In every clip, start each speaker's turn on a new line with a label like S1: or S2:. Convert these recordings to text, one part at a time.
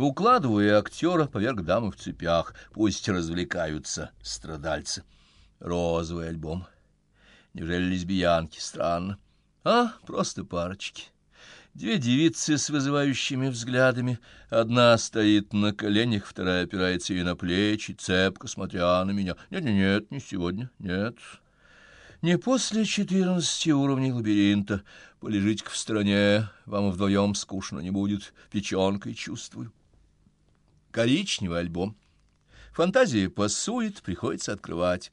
S1: Укладываю актера поверх дамы в цепях, пусть развлекаются страдальцы. Розовый альбом. Неужели лесбиянки? Странно. А, просто парочки. Две девицы с вызывающими взглядами. Одна стоит на коленях, вторая опирается ей на плечи, цепко смотря на меня. Нет-нет-нет, не сегодня, нет. Не после четырнадцати уровней лабиринта. Полежите-ка в стороне, вам вдвоем скучно не будет. Печенкой чувствую. Коричневый альбом. Фантазия пасует, приходится открывать.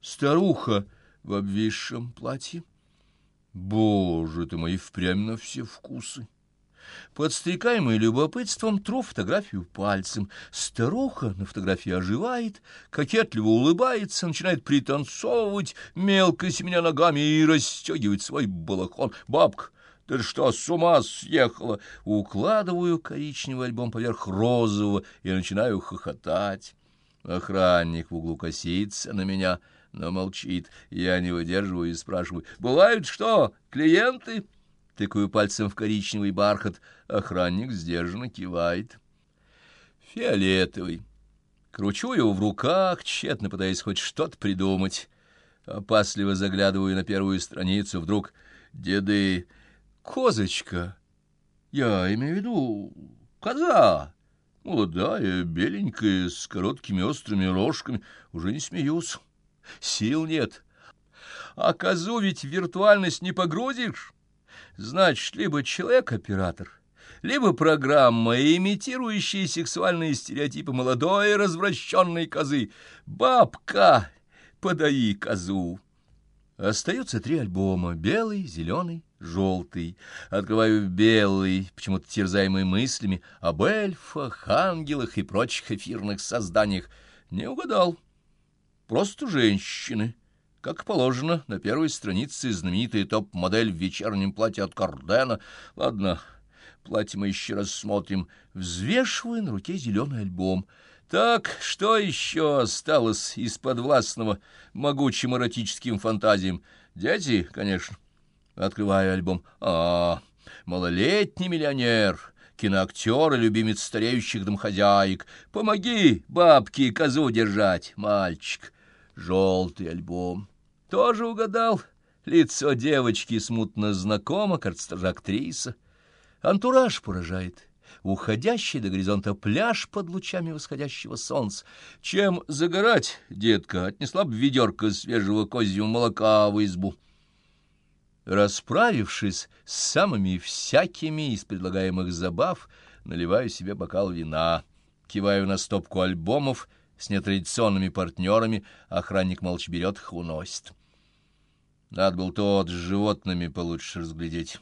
S1: Старуха в обвисшем платье. Боже ты мой, впрямь на все вкусы. Подстрекаемый любопытством, тру фотографию пальцем. Старуха на фотографии оживает, кокетливо улыбается, начинает пританцовывать, мелко семеня ногами и расстегивать свой балахон. Бабка, ты что, с ума съехала? Укладываю коричневый альбом поверх розового и начинаю хохотать. Охранник в углу косится на меня — но молчит. Я не выдерживаю и спрашиваю. «Бывают что, клиенты?» Тыкаю пальцем в коричневый бархат. Охранник сдержанно кивает. Фиолетовый. Кручу его в руках, тщетно пытаясь хоть что-то придумать. Опасливо заглядываю на первую страницу. Вдруг деды... Козочка. Я имею в виду коза. Молодая, беленькая, с короткими острыми рожками. Уже не смеюсь. Сил нет. А козу ведь в виртуальность не погрузишь. Значит, либо человек-оператор, либо программа, имитирующая сексуальные стереотипы молодой развращенной козы. Бабка, подай козу. Остаются три альбома — белый, зеленый, желтый. Открываю белый, почему-то терзаемый мыслями об эльфах, ангелах и прочих эфирных созданиях. Не угадал. Просто женщины. Как положено, на первой странице знаменитая топ-модель в вечернем платье от Кардена. Ладно, платье мы еще раз смотрим. Взвешиваю на руке зеленый альбом. Так, что еще осталось из подвластного могучим эротическим фантазиям? Дети, конечно. Открываю альбом. А, малолетний миллионер киноактер и любимец стареющих домохозяек. Помоги бабке козу держать, мальчик. Желтый альбом. Тоже угадал. Лицо девочки смутно знакомо, кажется, актриса. Антураж поражает. Уходящий до горизонта пляж под лучами восходящего солнца. Чем загорать, детка, отнесла бы ведерко свежего козьего молока в избу. Расправившись с самыми всякими из предлагаемых забав, наливаю себе бокал вина, киваю на стопку альбомов с нетрадиционными партнерами, охранник молча берет их, уносит. Надо был тот с животными получше разглядеть.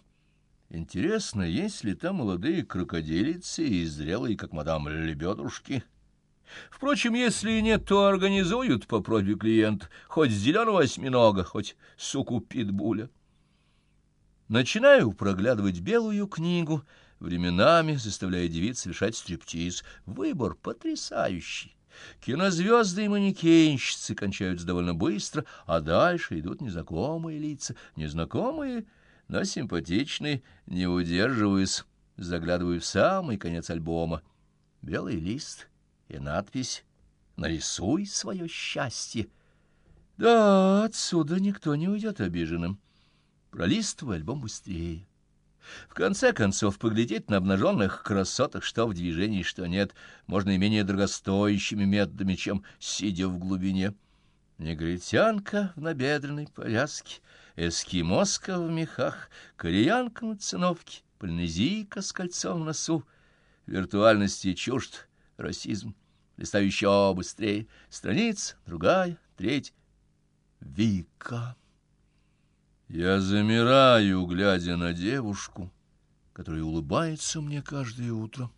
S1: Интересно, есть ли там молодые крокодилицы и зрелые, как мадам лебедушки? Впрочем, если и нет, то организуют по просьбе клиент хоть зеленого осьминога, хоть суку питбуля. Начинаю проглядывать белую книгу, временами заставляя девиц совершать стриптиз. Выбор потрясающий. Кинозвезды и манекенщицы кончаются довольно быстро, а дальше идут незнакомые лица. Незнакомые, но симпатичные, не удерживаюсь, заглядываю в самый конец альбома. Белый лист и надпись «Нарисуй свое счастье». Да, отсюда никто не уйдет обиженным. Пролистываю альбом быстрее. В конце концов, поглядеть на обнаженных красоток, что в движении, что нет, можно и менее дорогостоящими методами, чем сидя в глубине. Негритянка в набедренной повязке, эскимоска в мехах, кореянка на циновке, полинезийка с кольцом в носу. Виртуальности чужд, расизм. Листаю еще быстрее. Страница, другая, третья. Вика. Я замираю, глядя на девушку, которая улыбается мне каждое утро.